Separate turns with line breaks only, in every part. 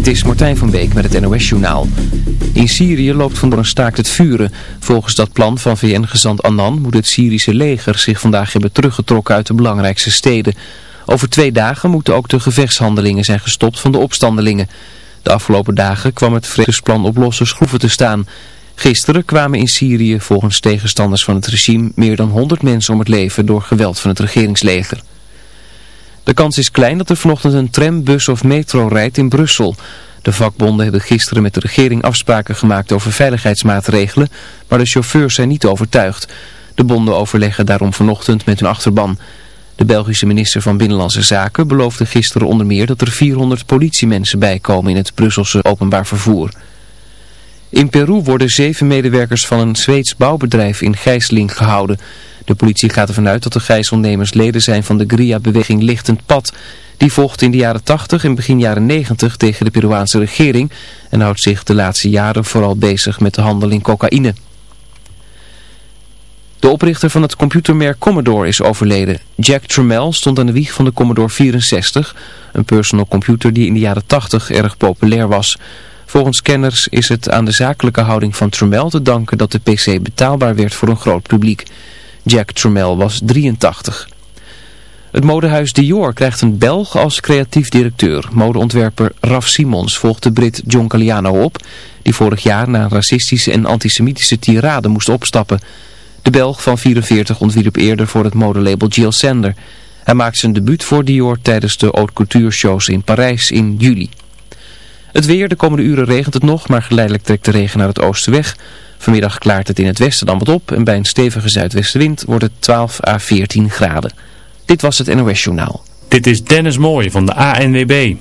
Dit is Martijn van Beek met het NOS-journaal. In Syrië loopt vandoor een staakt het vuren. Volgens dat plan van VN-gezant Annan moet het Syrische leger zich vandaag hebben teruggetrokken uit de belangrijkste steden. Over twee dagen moeten ook de gevechtshandelingen zijn gestopt van de opstandelingen. De afgelopen dagen kwam het vredesplan op losse schroeven te staan. Gisteren kwamen in Syrië volgens tegenstanders van het regime meer dan 100 mensen om het leven door geweld van het regeringsleger. De kans is klein dat er vanochtend een tram, bus of metro rijdt in Brussel. De vakbonden hebben gisteren met de regering afspraken gemaakt over veiligheidsmaatregelen, maar de chauffeurs zijn niet overtuigd. De bonden overleggen daarom vanochtend met hun achterban. De Belgische minister van Binnenlandse Zaken beloofde gisteren onder meer dat er 400 politiemensen bijkomen in het Brusselse openbaar vervoer. In Peru worden zeven medewerkers van een Zweeds bouwbedrijf in gijzeling gehouden. De politie gaat ervan uit dat de gijzelnemers leden zijn van de Gria-beweging Lichtend Pad. Die volgt in de jaren 80 en begin jaren 90 tegen de Peruaanse regering en houdt zich de laatste jaren vooral bezig met de handel in cocaïne. De oprichter van het computermerk Commodore is overleden. Jack Tramiel stond aan de wieg van de Commodore 64, een personal computer die in de jaren 80 erg populair was. Volgens kenners is het aan de zakelijke houding van Tramiel te danken dat de PC betaalbaar werd voor een groot publiek. Jack Tramiel was 83. Het modehuis Dior krijgt een Belg als creatief directeur. Modeontwerper Raf Simons volgt de Brit John Galliano op, die vorig jaar na racistische en antisemitische tirade moest opstappen. De Belg van 44 ontwierp eerder voor het modelabel Jill Sander. Hij maakt zijn debuut voor Dior tijdens de haute couture shows in Parijs in juli. Het weer, de komende uren regent het nog, maar geleidelijk trekt de regen naar het oosten weg. Vanmiddag klaart het in het westen dan wat op en bij een stevige zuidwestenwind wordt het 12 à 14 graden. Dit was het NOS Journaal.
Dit is Dennis Mooij van de ANWB.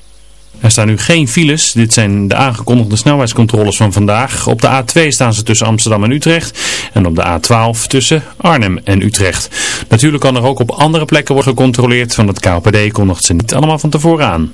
Er staan nu geen files. Dit zijn de aangekondigde snelheidscontroles van vandaag. Op de A2 staan ze tussen Amsterdam en Utrecht. En op de A12 tussen Arnhem en Utrecht. Natuurlijk kan er ook op andere plekken worden gecontroleerd. Van het KPD kondigt ze niet allemaal van tevoren aan.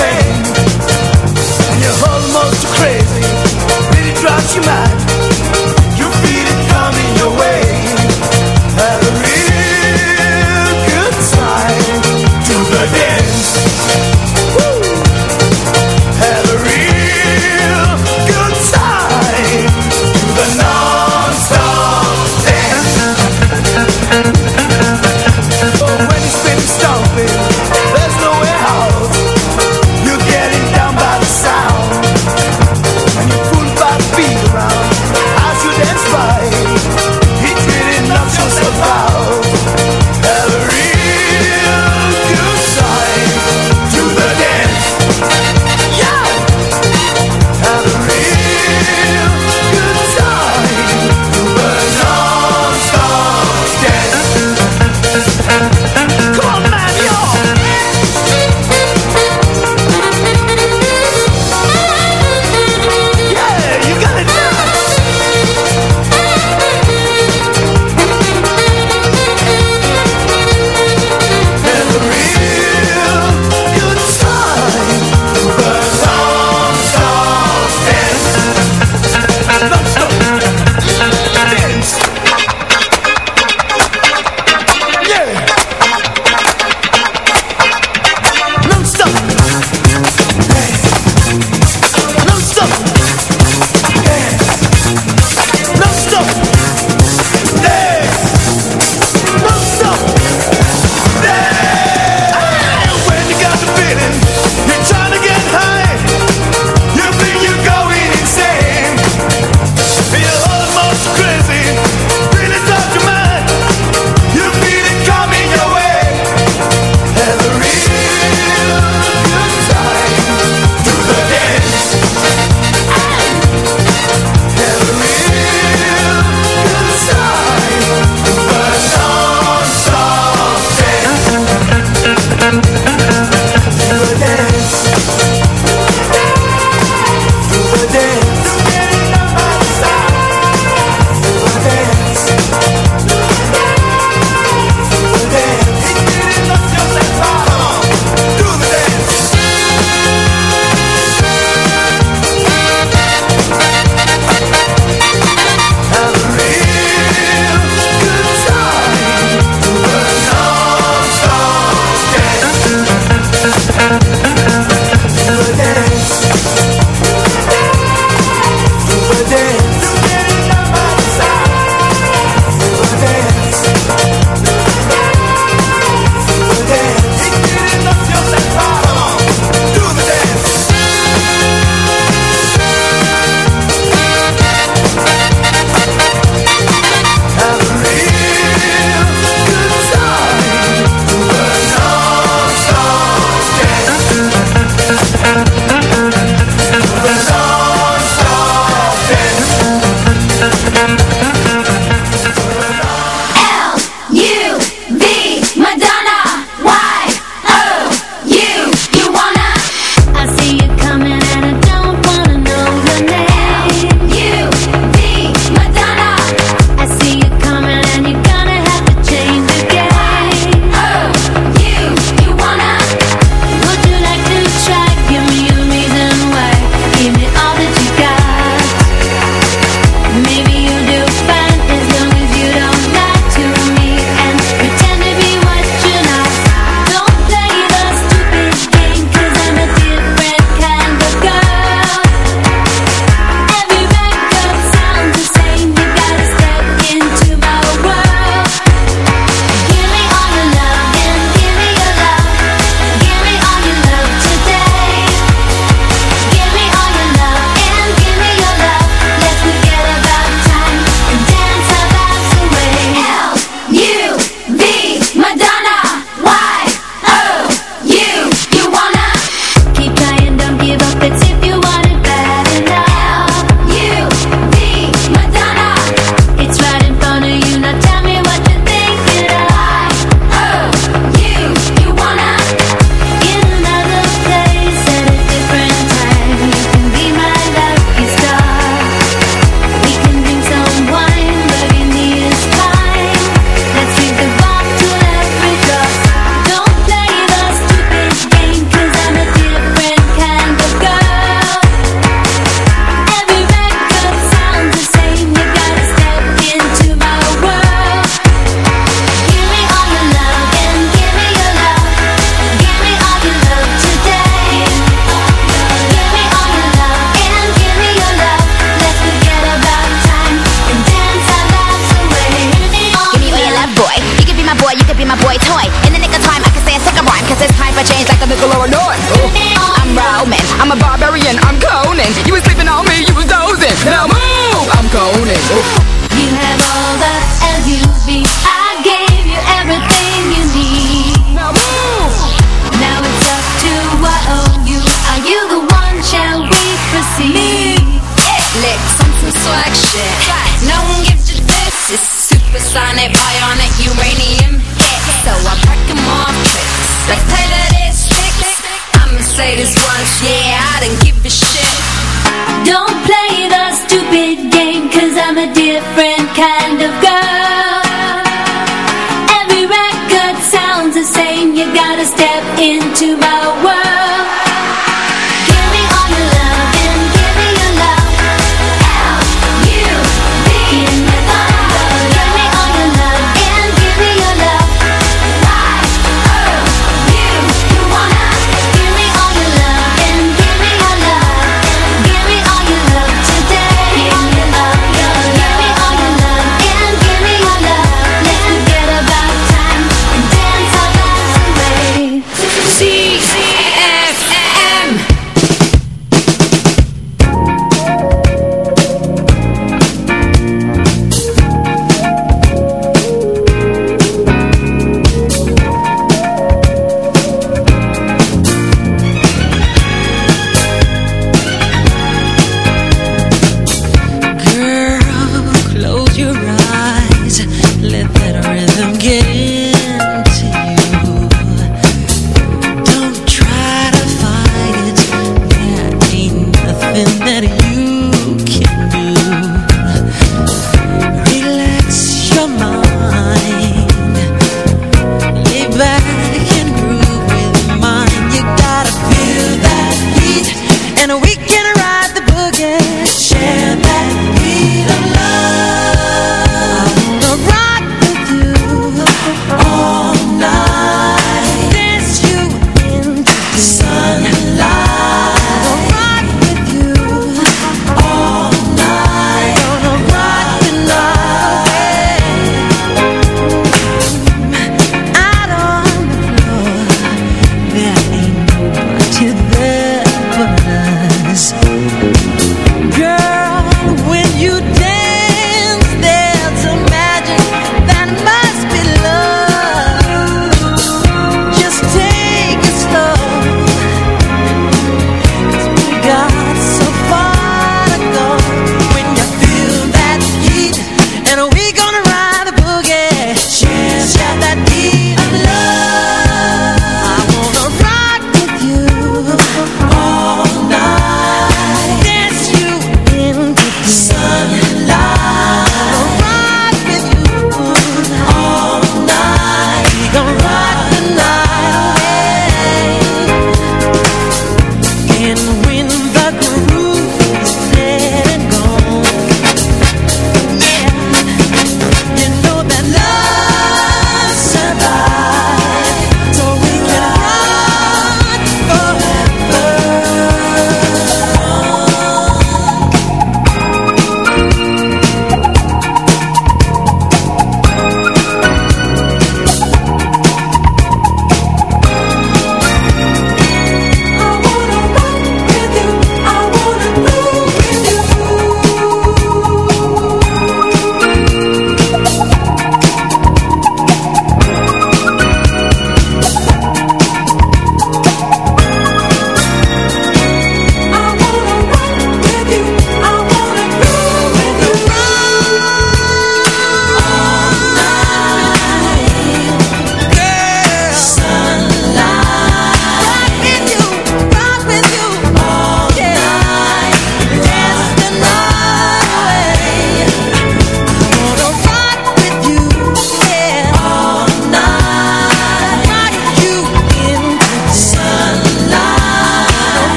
And you're almost crazy. You. You your way. Have a real good time to the dance.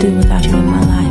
do without you
in my life.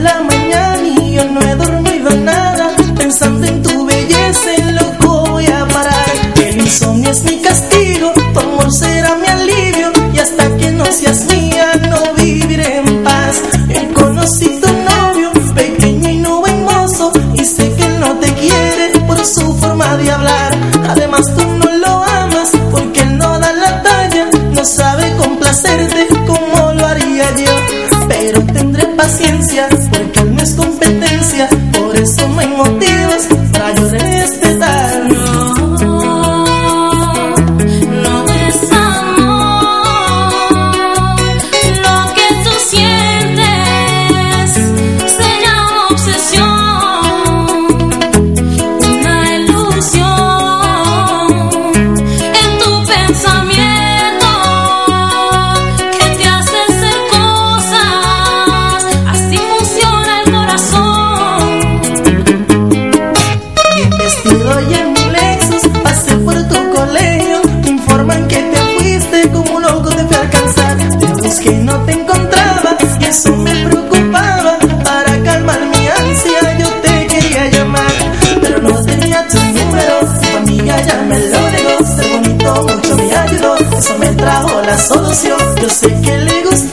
la contigo. mucho me ayudó, eso me trajo la solución. Yo sé que le
gusta.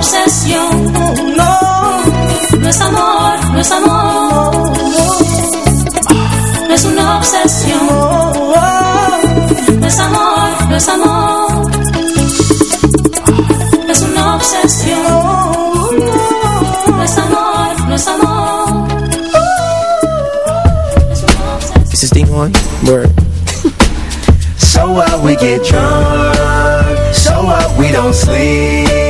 obsesión.
No, no es amor, no
es amor. No es una obsesión.
No
es amor, no es amor. No es una obsesión.
Is? Word.
so what we get drunk, so what we don't sleep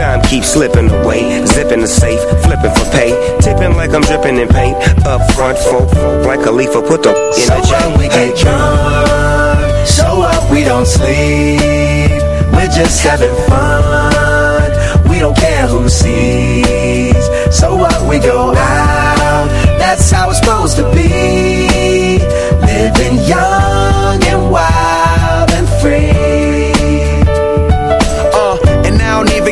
Time keeps slipping away, zipping the safe, flipping for pay, tipping like I'm dripping in paint. Up front, folk, like a leaf, or put the in a chain.
we hey. get drunk, so up we don't sleep. We're just having fun, we don't care who sees. So what we go out, that's how it's supposed to be. Living young and wild and free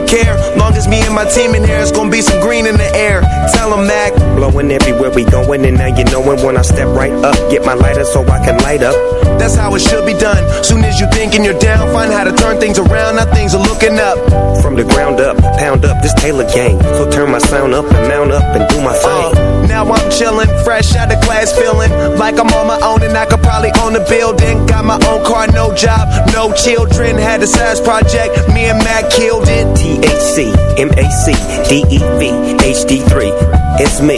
care. Long as me and my team in here, it's gonna be some green in the air. Tell 'em Mac.
Blowing everywhere we going, and now you knowin' when I step right up. Get my lighter so I can light up.
That's how it should be done. Soon as you thinking you're down, find how to turn things around. Now things are looking up.
From the ground up, pound up this Taylor gang. So turn my sound up and mount up and do my thing.
Uh, now I'm chillin', fresh out of class, feeling like I'm on my own and I could probably own a building. Got my own car, no job, no children. Had a size project, me and Mac killed it.
THC, MAC, DEV, HD3. It's me,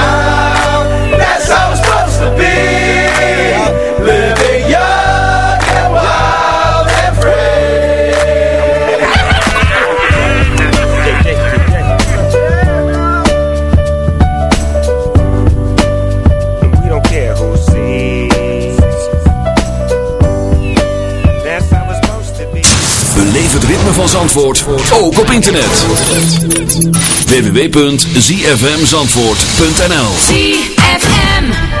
to be. Living young and wild and free.
We don't care who sees. That's how it's supposed to be.
Beleef het ritme van Zandvoort ook op internet. www.zfmzandvoort.nl
ZFM.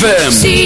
ZFM.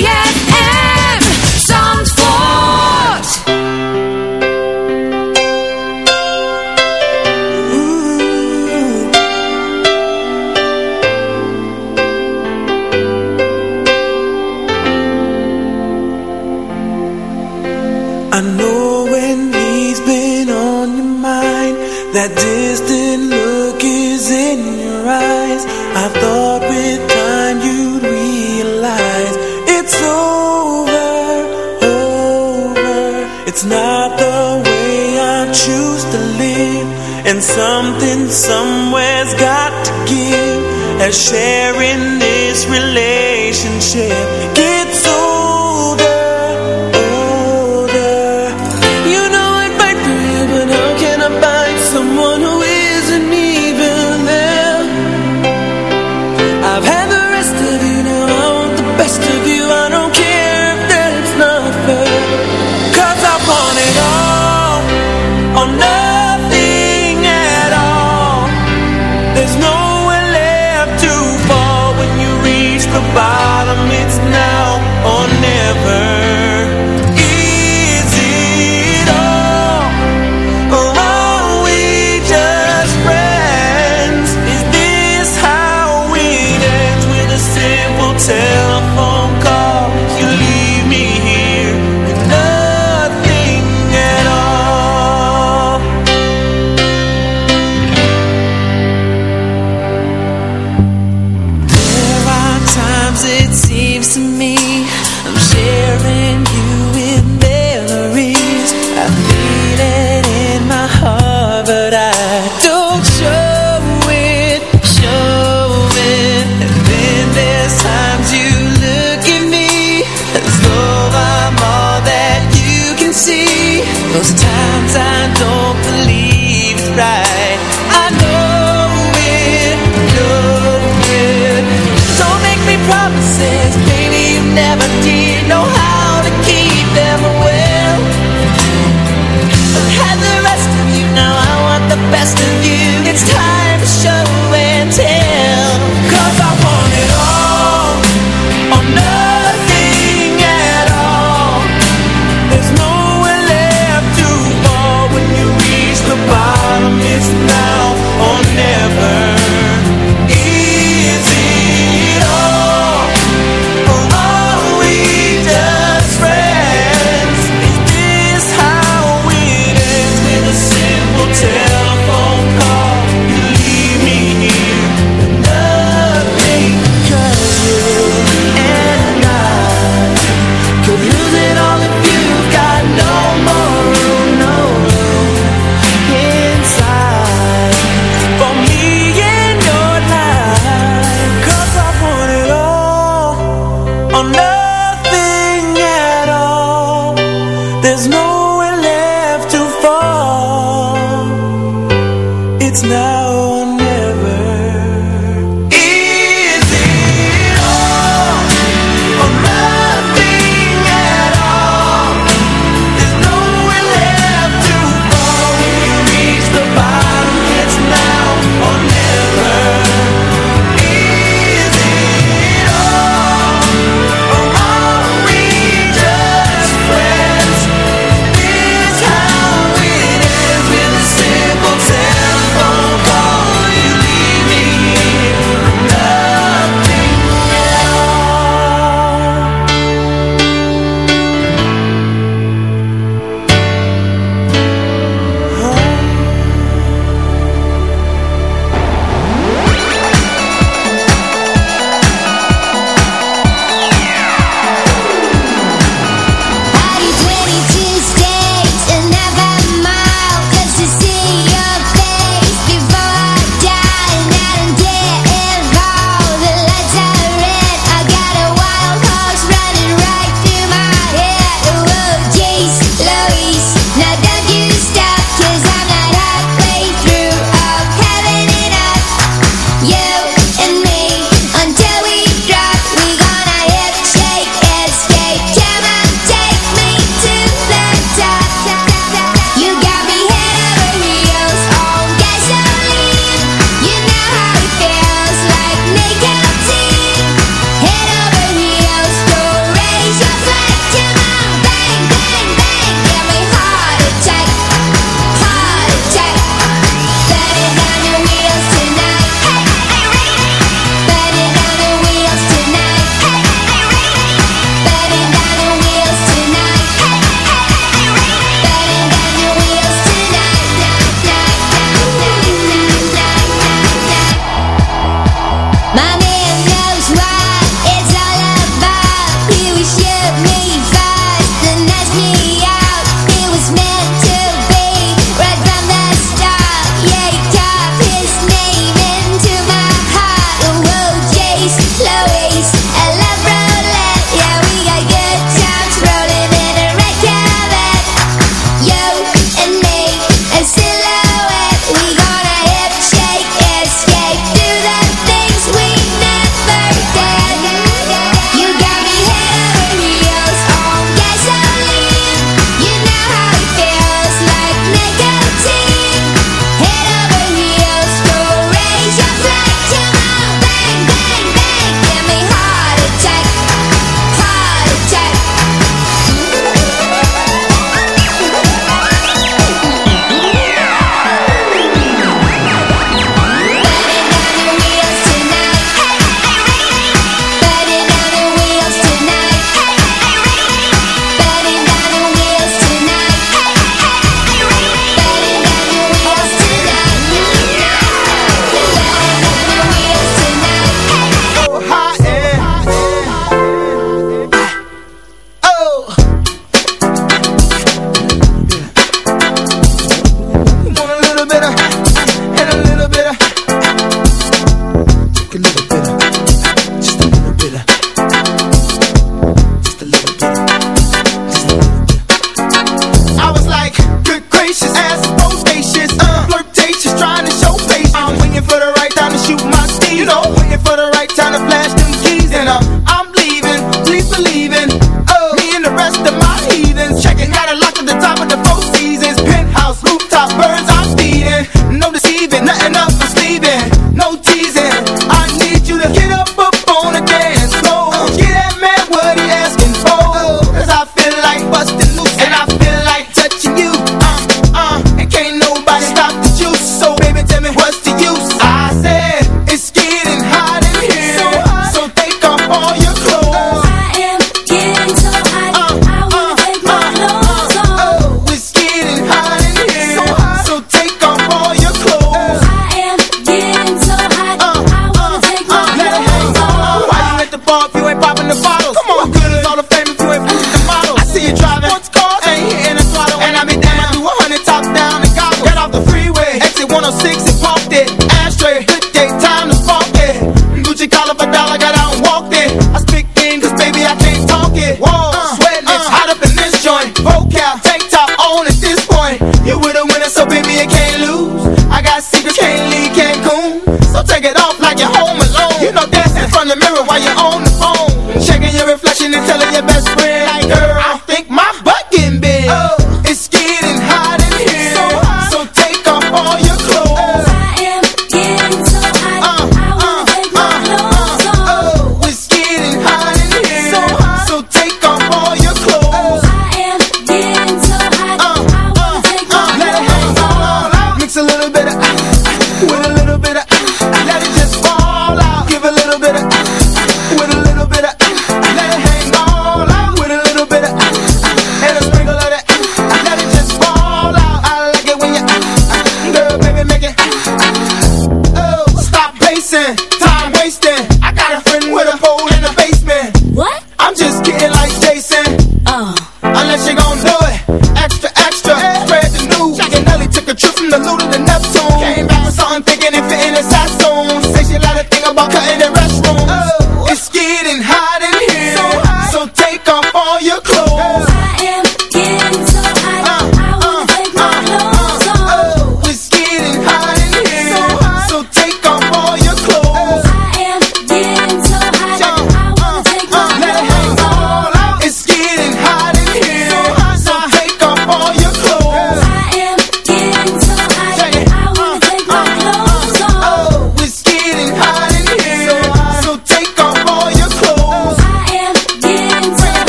There's
no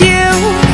you.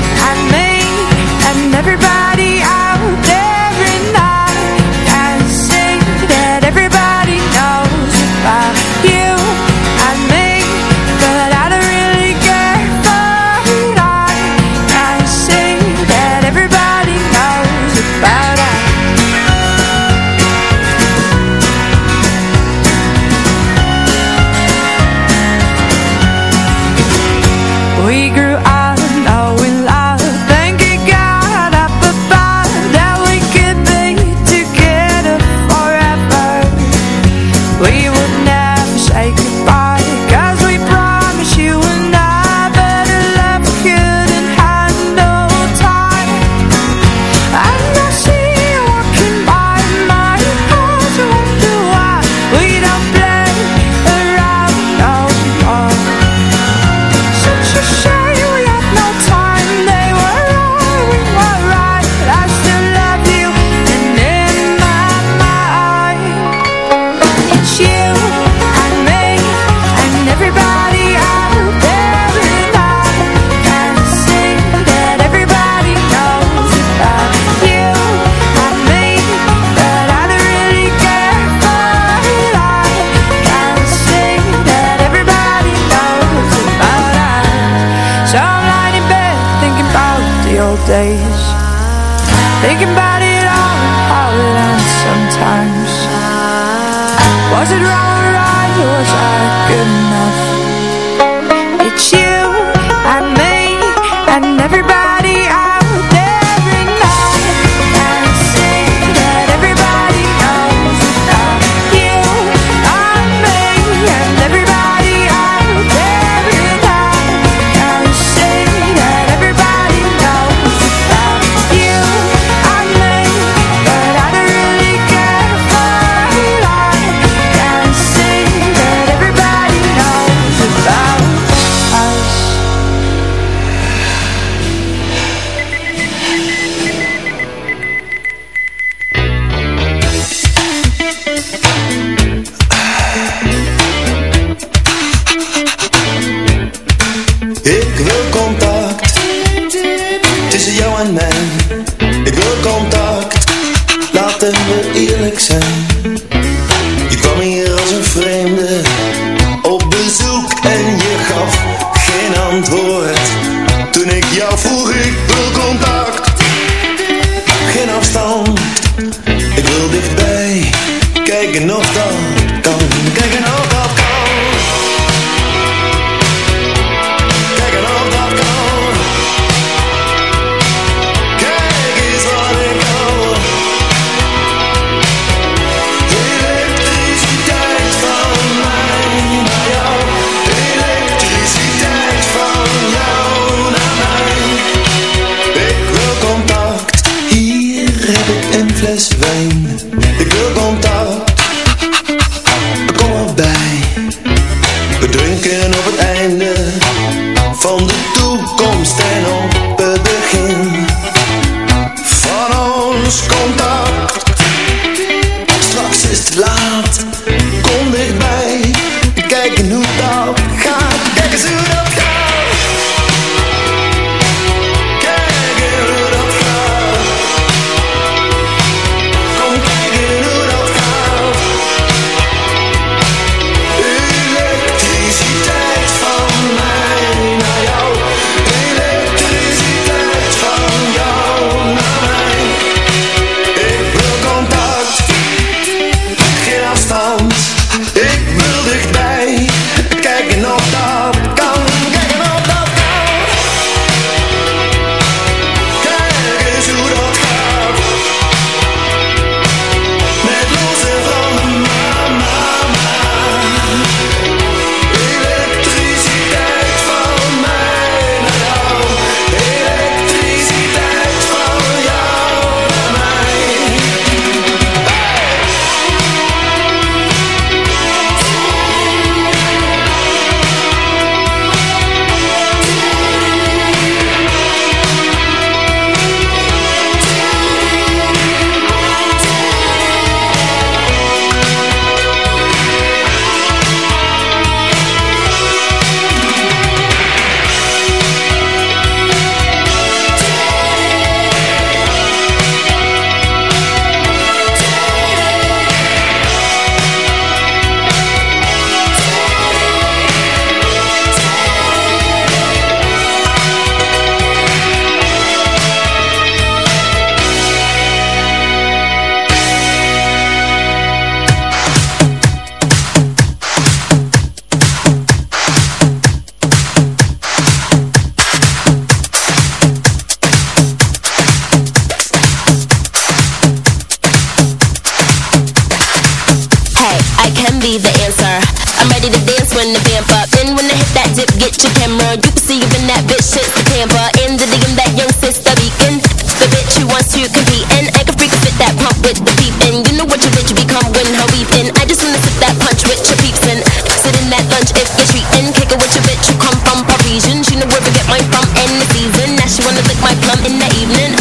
Plum in the evening.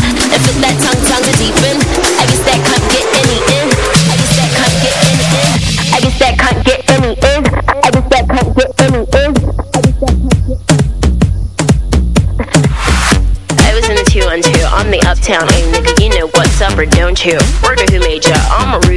That tongue. I guess that can't get any in. I guess that can't get any in. I guess that can't get in. I guess that can't get in. I was in the 212, I'm the uptown A nigga, you know what's up or don't you?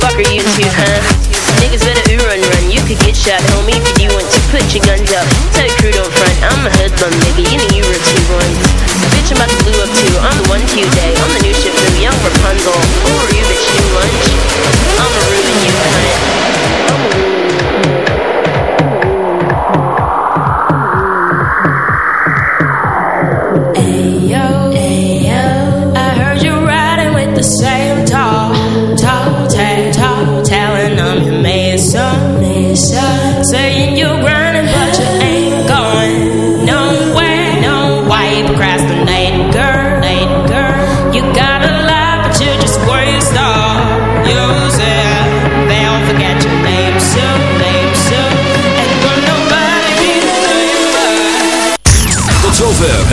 Fuck you two, huh? Niggas better ooh run run. You could get shot, homie, if you want to. Put your guns up. Tell your crew don't front. I'm a hoodlum, nigga. You know you were two ones. Bitch, I'm about to blue up too. I'm the one to day. I'm the new ship from young Rapunzel. Who are you, bitch? New lunch. I'ma ruin you, cunt.